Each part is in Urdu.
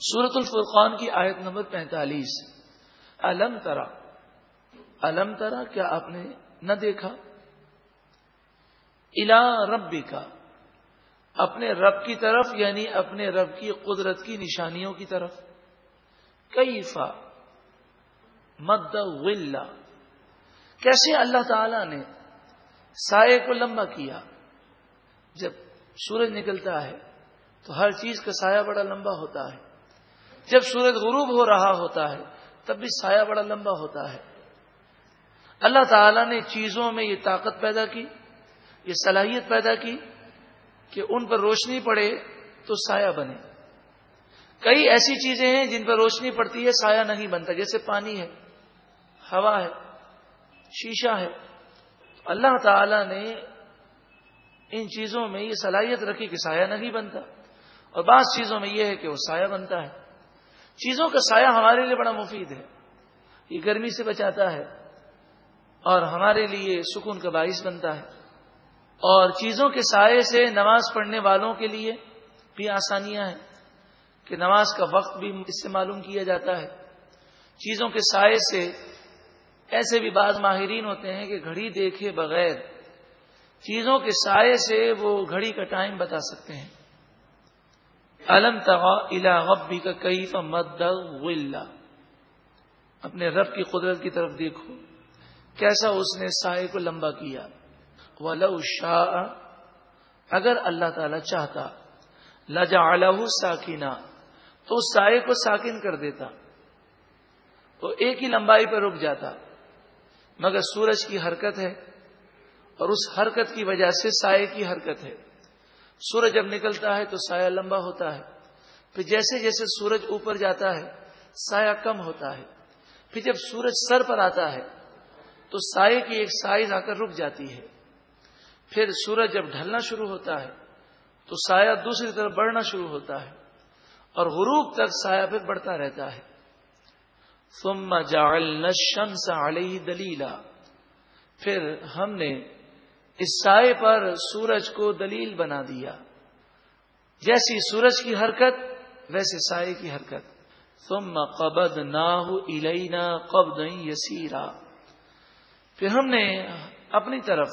سورت الفرقان کی آیت نمبر پینتالیس۔ الم ترا الم ترا کیا آپ نے نہ دیکھا؟ الا ربی کا اپنے رب کی طرف یعنی اپنے رب کی قدرت کی نشانیوں کی طرف۔ کئی فا مد کیسے اللہ تعالی نے سائے کو لمبا کیا؟ جب سورج نکلتا ہے تو ہر چیز کا سایہ بڑا لمبا ہوتا ہے۔ جب سورج غروب ہو رہا ہوتا ہے، تب بھی سایہ بڑا لمبا ہوتا ہے۔ اللہ تعالی نے چیزوں میں یہ طاقت پیدا کی، یہ صلاحیت پیدا کی کہ ان پر روشنی پڑے تو سایہ بنے۔ کئی ایسی چیزیں ہیں جن پر روشنی پڑتی ہے، سایہ نہیں بنتا، جیسے پانی ہے، ہوا ہے، شیشہ ہے۔ اللہ تعالی نے ان چیزوں میں یہ صلاحیت رکھی کہ سایہ نہیں بنتا۔ اور بعض چیزوں میں یہ ہے کہ وہ سایہ بنتا ہے۔ چیزوں کا سایہ ہمارے لیے بڑا مفید ہے۔ یہ گرمی سے بچاتا ہے اور ہمارے لیے سکون کا باعث بنتا ہے۔ اور چیزوں کے سائے سے نماز پڑھنے والوں کے لیے بھی آسانیاں ہیں کہ نماز کا وقت بھی اس سے معلوم کیا جاتا ہے۔ چیزوں کے سائے سے ایسے بھی بعض ماہرین ہوتے ہیں کہ گھڑی دیکھے بغیر چیزوں کے سائے سے وہ گھڑی کا ٹائم بتا سکتے ہیں۔ الم تغا الاغبی کا کئی مد اپنے رب کی قدرت کی طرف دیکھو، کیسا اس نے سائے کو لمبا کیا۔ ولو شاہ اگر اللہ تعالی چاہتا لجا ساکینہ تو اس سائے کو ساکن کر دیتا۔ تو ایک ہی لمبائی پہ رک جاتا۔ مگر سورج کی حرکت ہے، اور اس حرکت کی وجہ سے سائے کی حرکت ہے۔ سورج جب نکلتا ہے تو سایہ لمبا ہوتا ہے۔ پھر جیسے جیسے سورج اوپر جاتا ہے، سایہ کم ہوتا ہے۔ پھر جب سورج سر پر آتا ہے، تو سائے کی ایک سائز آ کر رک جاتی ہے۔ پھر سورج جب ڈھلنا شروع ہوتا ہے، تو سایہ دوسری طرف بڑھنا شروع ہوتا ہے۔ اور غروب تک سایہ پھر بڑھتا رہتا ہے۔ ثم جعلنا الشمس علیہ دلیلا۔ پھر ہم نے اس سائے پر سورج کو دلیل بنا دیا۔ جیسی سورج کی حرکت، ویسے سائے کی حرکت۔ ثم قبد الینا قبض یسیرا۔ پھر ہم نے اپنی طرف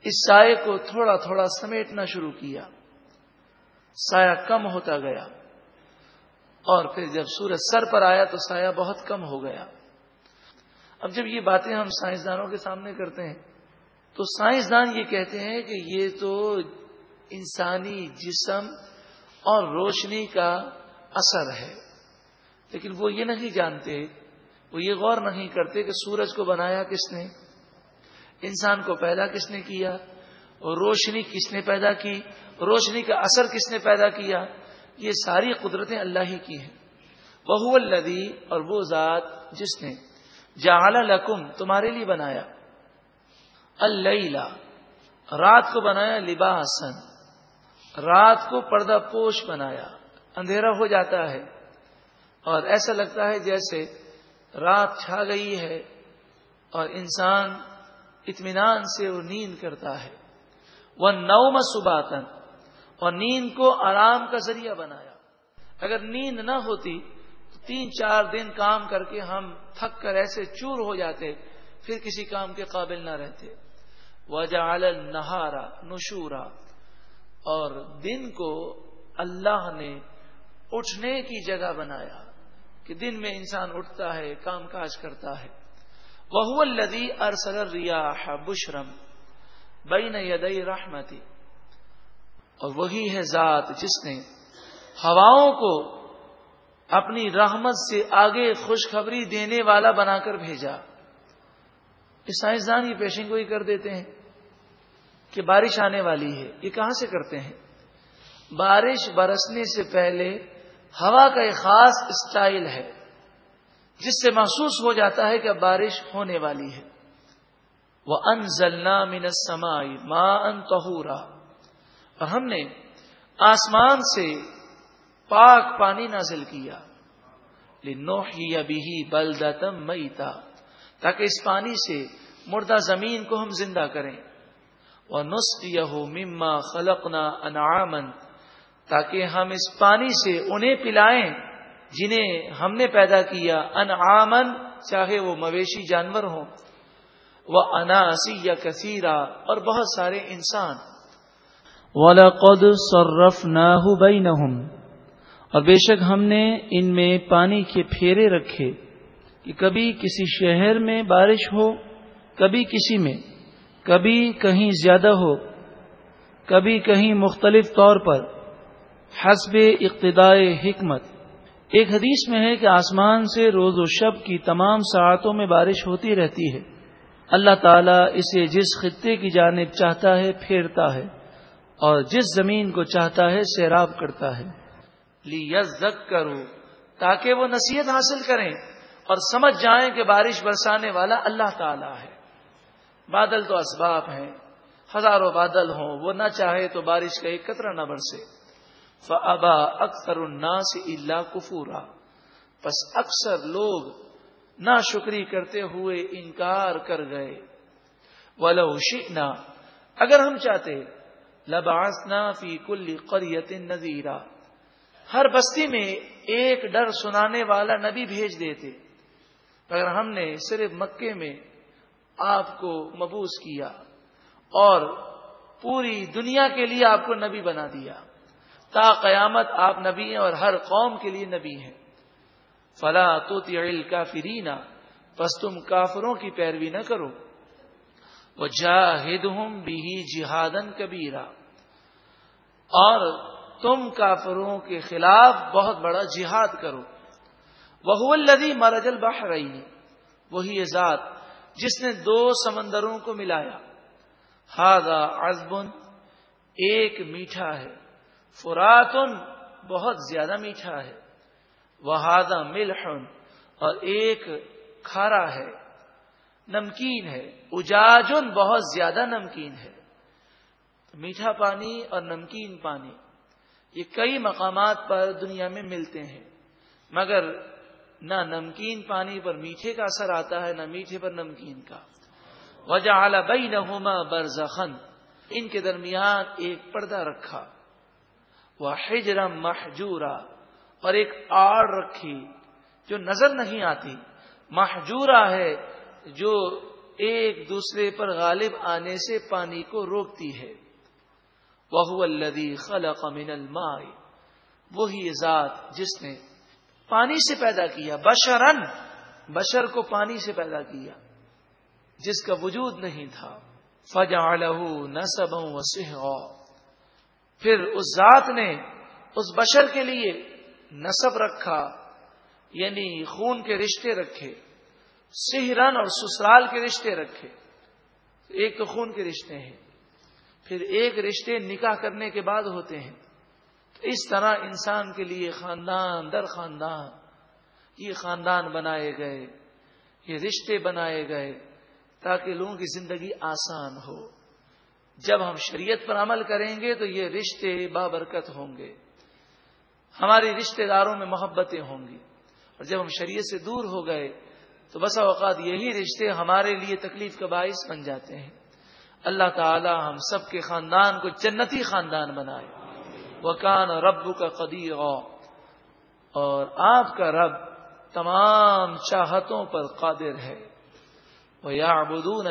اس سائے کو تھوڑا تھوڑا سمیٹنا شروع کیا۔ سایہ کم ہوتا گیا۔ اور پھر جب سورج سر پر آیا تو سایہ بہت کم ہو گیا۔ اب جب یہ باتیں ہم سائنسدانوں کے سامنے کرتے ہیں تو سائنسدان یہ کہتے ہیں کہ یہ تو انسانی جسم اور روشنی کا اثر ہے۔ لیکن وہ یہ نہیں جانتے، وہ یہ غور نہیں کرتے کہ سورج کو بنایا کس نے، انسان کو پیدا کس نے کیا، اور روشنی کس نے پیدا کی، روشنی کا اثر کس نے پیدا کیا، یہ ساری قدرتیں اللہ ہی کی ہیں۔ بہو الدی اور وہ ذات جس نے جہال لکم، تمہارے لیے بنایا۔ اللہ رات کو بنایا لباسن رات کو پردہ پوش بنایا، اندھیرا ہو جاتا ہے، اور ایسا لگتا ہے جیسے رات چھا گئی ہے، اور انسان اطمینان سے وہ نیند کرتا ہے۔ وہ نو سباتن اور نیند کو آرام کا ذریعہ بنایا۔ اگر نیند نہ ہوتی تو تین چار دن کام کر کے ہم تھک کر ایسے چور ہو جاتے پھر کسی کام کے قابل نہ رہتے۔ وجعل نہارا نشورا۔ اور دن کو اللہ نے اٹھنے کی جگہ بنایا کہ دن میں انسان اٹھتا ہے، کام کاج کرتا ہے۔ وہ الدی ارسل ریاح بشرم بین یدئی رحمتی اور وہی ہے ذات جس نے ہواؤں کو اپنی رحمت سے آگے خوشخبری دینے والا بنا کر بھیجا۔ یہ سائنسدان یہ پیشن گوئی کر دیتے ہیں کہ بارش آنے والی ہے، یہ کہاں سے کرتے ہیں؟ بارش برسنے سے پہلے ہوا کا ایک خاص اسٹائل ہے، جس سے محسوس ہو جاتا ہے کہ بارش ہونے والی ہے۔ وہ ان ضلع سمائی ماں ان اور ہم نے آسمان سے پاک پانی نازل کیا۔ لنوحی ابھی بلدتم میتا تاکہ اس پانی سے مردہ زمین کو ہم زندہ کریں۔ اور نسخ یہ مما خلقنا انعامن تاکہ ہم اس پانی سے انہیں پلائیں جنہیں ہم نے پیدا کیا انعامن چاہے وہ مویشی جانور ہوں۔ وہ اناسی یا کثیرہ اور بہت سارے انسان۔ وَلَقَدْ صَرَّفْنَاهُ بَيْنَهُمْ، اور بے شک ہم نے ان میں پانی کے پھیرے رکھے۔ کہ کبھی کسی شہر میں بارش ہو، کبھی کسی میں، کبھی کہیں زیادہ ہو، کبھی کہیں مختلف طور پر۔ حسب اقتداء حکمت۔ ایک حدیث میں ہے کہ آسمان سے روز و شب کی تمام ساعتوں میں بارش ہوتی رہتی ہے۔ اللہ تعالیٰ اسے جس خطے کی جانب چاہتا ہے، پھیرتا ہے اور جس زمین کو چاہتا ہے، سیراب کرتا ہے۔ لیزک کرو تاکہ وہ نصیحت حاصل کریں۔ اور سمجھ جائیں کہ بارش برسانے والا اللہ تعالیٰ ہے۔ بادل تو اسباب ہیں، ہزاروں بادل ہوں، وہ نہ چاہے تو بارش کا ایک قطرہ نہ برسے۔ فبا اکثر الناس اللہ کفورا بس اکثر لوگ نہ شکری کرتے ہوئے انکار کر گئے۔ ولو شئنا۔ اگر ہم چاہتے لباسنا فی کل قریت نذیرا ہر بستی میں ایک ڈر سنانے والا نبی بھیج دیتے۔ اگر ہم نے صرف مکے میں آپ کو مبوس کیا اور پوری دنیا کے لیے آپ کو نبی بنا دیا، تا قیامت آپ نبی ہیں اور ہر قوم کے لیے نبی ہیں۔ فلا تو کا فرینا بس تم کافروں کی پیروی نہ کرو۔ وہ جاہد ہوں بھی جہادن کبیرا اور تم کافروں کے خلاف بہت بڑا جہاد کرو۔ وہ لدی مرجل بہ رہی وہی ذات جس نے دو سمندروں کو ملایا۔ ہاضا ازبن ایک میٹھا ہے۔ فراتن بہت زیادہ میٹھا ہے۔ وہ ملحن اور ایک کھارا ہے۔ نمکین ہے۔ اجاجن بہت زیادہ نمکین ہے۔ میٹھا پانی اور نمکین پانی، یہ کئی مقامات پر دنیا میں ملتے ہیں۔ مگر نہ نمکین پانی پر میٹھے کا اثر آتا ہے، نہ میٹھے پر نمکین کا۔ وجہ اعلی بئی نہ ان کے درمیان ایک پردہ رکھا۔ وہ ہجرم محجورا۔ اور ایک آڑ رکھی جو نظر نہیں آتی۔ محجورا ہے جو ایک دوسرے پر غالب آنے سے پانی کو روکتی ہے۔ وہ الدی خلق من الماء۔ وہی ذات جس نے پانی سے پیدا کیا، بشرن، بشر کو پانی سے پیدا کیا، جس کا وجود نہیں تھا۔ فجا نصب و پھر اس ذات نے اس بشر کے لیے نصب رکھا یعنی خون کے رشتے رکھے سہرن اور سسرال کے رشتے رکھے۔ ایک تو خون کے رشتے ہیں، پھر ایک رشتے نکاح کرنے کے بعد ہوتے ہیں۔ اس طرح انسان کے لیے خاندان در خاندان یہ خاندان بنائے گئے، یہ رشتے بنائے گئے تاکہ لوگوں کی زندگی آسان ہو۔ جب ہم شریعت پر عمل کریں گے تو یہ رشتے بابرکت ہوں گے۔ ہماری رشتے داروں میں محبتیں ہوں گی۔ اور جب ہم شریعت سے دور ہو گئے تو بسا اوقات یہی رشتے ہمارے لیے تکلیف کا باعث بن جاتے ہیں۔ اللہ تعالی ہم سب کے خاندان کو جنتی خاندان بنائے۔ وہ کان رب کا قدیر اور آپ کا رب تمام چاہتوں پر قادر ہے۔ وہ یا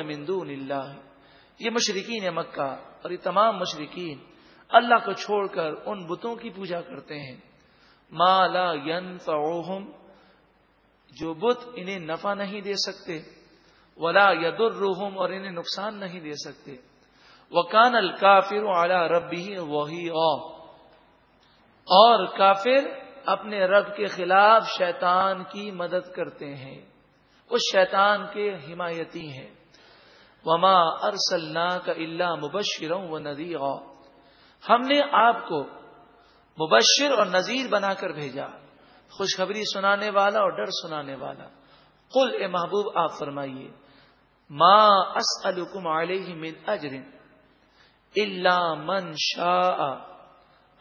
مندون اللہ۔ یہ مشرقین مکہ اور یہ تمام مشرقین اللہ کو چھوڑ کر ان بتوں کی پوجا کرتے ہیں۔ مالا ین جو بت انہیں نفع نہیں دے سکتے، ولا ید اور انہیں نقصان نہیں دے سکتے۔ وہ کان الکافر اعلی ربی وہی اور کافر اپنے رب کے خلاف شیطان کی مدد کرتے ہیں۔ اس شیطان کے حمایتی ہیں۔ وما ارسلنا کا اللہ مبشر و ہم نے آپ کو مبشر اور نذیر بنا کر بھیجا۔ خوشخبری سنانے والا اور ڈر سنانے والا۔ قل اے محبوب، آپ فرمائیے ماں اسلکم علیہ من اجر اللہ من شاء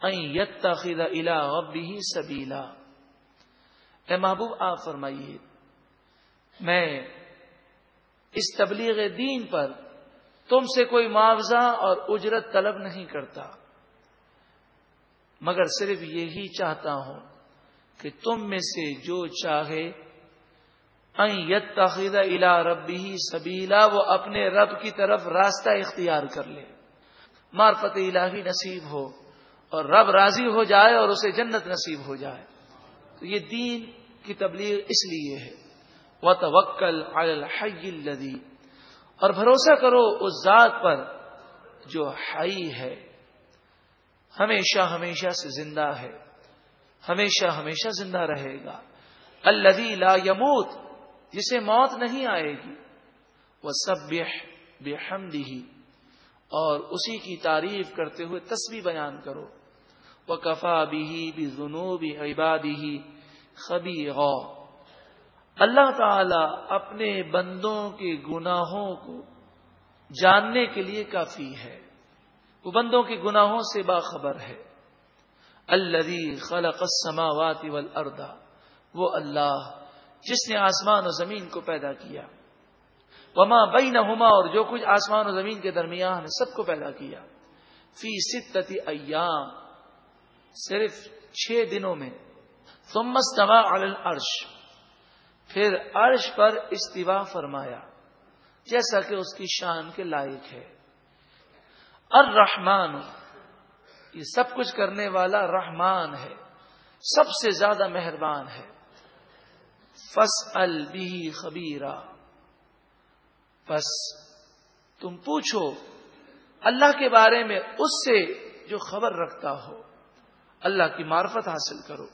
يتخذ الى ربه سبیلا اے محبوب، آپ فرمائیے، میں اس تبلیغ دین پر تم سے کوئی معاوضہ اور اجرت طلب نہیں کرتا، مگر صرف یہی چاہتا ہوں کہ تم میں سے جو چاہے یت تخیدہ الا ربی سبیلا وہ اپنے رب کی طرف راستہ اختیار کر لے۔ مارفت الہی نصیب ہو۔ اور رب راضی ہو جائے اور اسے جنت نصیب ہو جائے۔ تو یہ دین کی تبلیغ اس لیے ہے۔ وہ توکل الدی اور بھروسہ کرو اس ذات پر جو ہائی ہے۔ ہمیشہ ہمیشہ سے زندہ ہے۔ ہمیشہ ہمیشہ زندہ رہے گا۔ الدی لا یموت جسے موت نہیں آئے گی۔ وہ سب بے اور اسی کی تعریف کرتے ہوئے تصویر بیان کرو۔ وہ کفا بھی بھی جنوبی عبادی خبی اللہ تعالی اپنے بندوں کے گناہوں کو جاننے کے لیے کافی ہے۔ وہ بندوں کے گناہوں سے باخبر ہے۔ الذي خلق السماوات والارض۔ وہ اللہ جس نے آسمان و زمین کو پیدا کیا۔ وما بینہما اور جو کچھ آسمان و زمین کے درمیان سب کو پیدا کیا۔ فی ستتی ایام۔ صرف چھ دنوں میں۔ ثم استوى علی العرش۔ پھر عرش پر استوا فرمایا، جیسا کہ اس کی شان کے لائق ہے۔ الرحمن، یہ سب کچھ کرنے والا رحمان ہے، سب سے زیادہ مہربان ہے۔ فس البی خبیرہ بس تم پوچھو، اللہ کے بارے میں اس سے جو خبر رکھتا ہو۔ اللہ کی معرفت حاصل کرو۔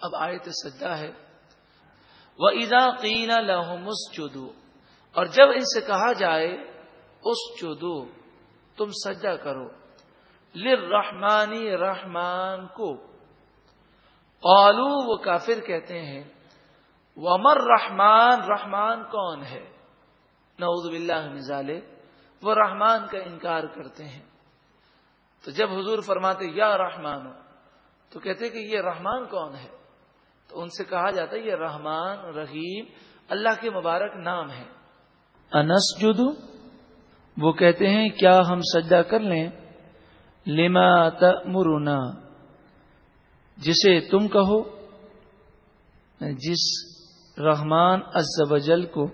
اب آئے تو سجا ہے۔ وہ ادا قین لہمس اور جب ان سے کہا جائے اس چودو تم سجا کرو۔ لرحمانی رحمان کو۔ قالو وہ کافر کہتے ہیں ومر رحمان رحمان کون ہے؟ نعوذ باللہ مزالے وہ رحمان کا انکار کرتے ہیں۔ تو جب حضور فرماتے یا رحمان ہو تو کہتے کہ یہ رحمان کون ہے؟ تو ان سے کہا جاتا ہے یہ رحمان، رحیم، اللہ کے مبارک نام ہے انس جدو وہ کہتے ہیں کیا ہم سجدہ کر لیں؟ لما تأمرنا، جسے تم کہو، جس رحمان جل کو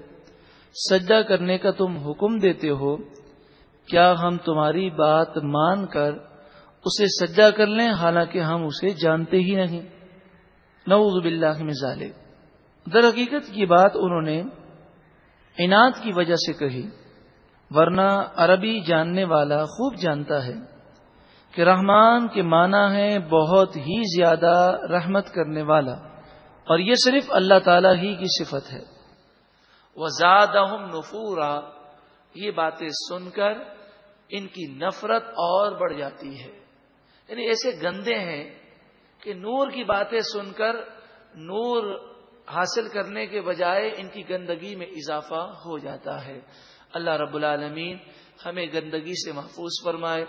سجدہ کرنے کا تم حکم دیتے ہو۔ کیا ہم تمہاری بات مان کر اسے سجدہ کر لیں؟ حالانکہ ہم اسے جانتے ہی نہیں۔ نعوذ باللہ میں ظالب در حقیقت یہ بات انہوں نے انعد کی وجہ سے کہی، ورنہ عربی جاننے والا خوب جانتا ہے کہ رحمان کے معنی ہے بہت ہی زیادہ رحمت کرنے والا، اور یہ صرف اللہ تعالی ہی کی صفت ہے۔ وہ زیادہ نفورا۔ یہ باتیں سن کر ان کی نفرت اور بڑھ جاتی ہے۔ یعنی ایسے گندے ہیں کہ نور کی باتیں سن کر نور حاصل کرنے کے بجائے ان کی گندگی میں اضافہ ہو جاتا ہے۔ اللہ رب العالمین ہمیں گندگی سے محفوظ فرمائے۔